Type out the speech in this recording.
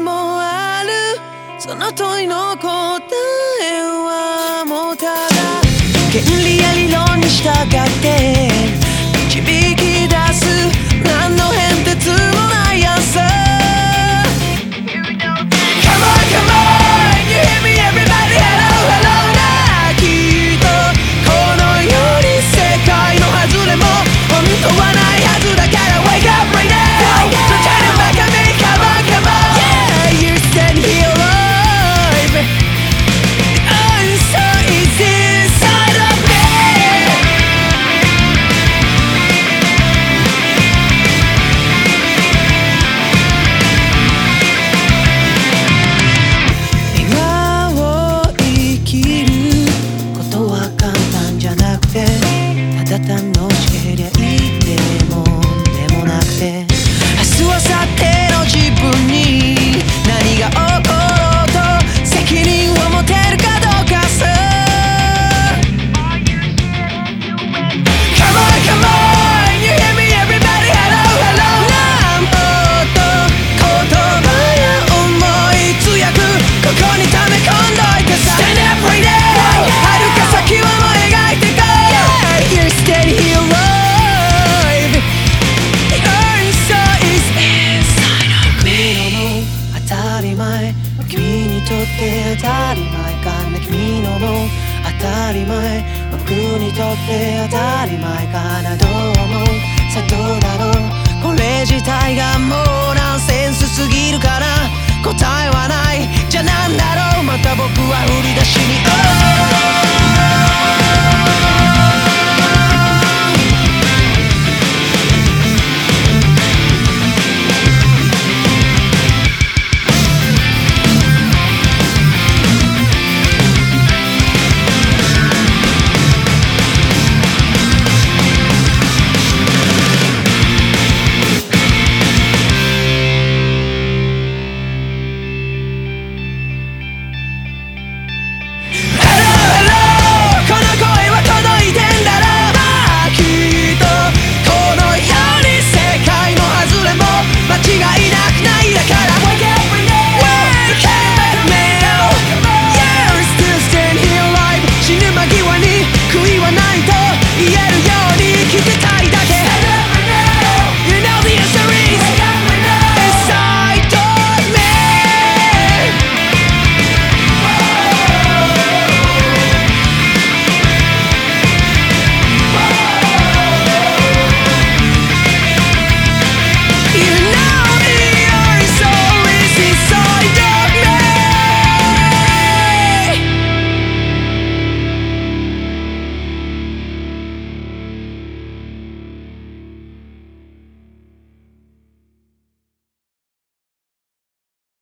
もある。その問いの答えはもうただ。権利や理論に従って。前君にとって当たり前かな。君のも当たり前。僕にとって当たり前かな。どうもさどうだろう？これ自体がもうナンセンスすぎるから答えはない。じゃあなんだろう？また僕は売り出しに。